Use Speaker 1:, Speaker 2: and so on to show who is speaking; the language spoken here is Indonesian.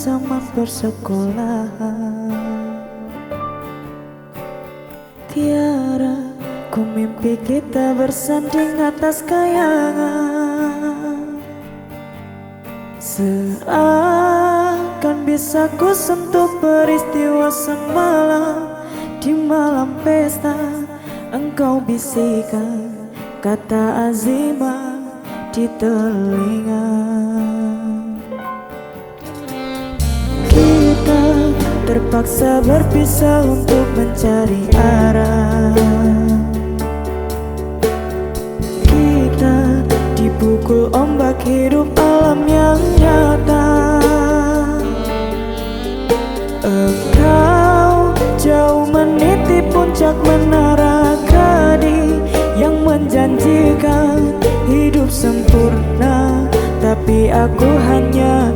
Speaker 1: zaman persekolahan Tiara Ku mimpi kita bersanding atas kayangan. Seakan bisa ku sentuh peristiwa semalam. Di malam pesta Engkau bisikan kata azimah di telinga terpaksa berpisah untuk mencari arah. Kita dipukul ombak hidup alam yang nyata. Engkau jauh meniti puncak menara gading Yang menjanjikan hidup sempurna. Tapi aku hanya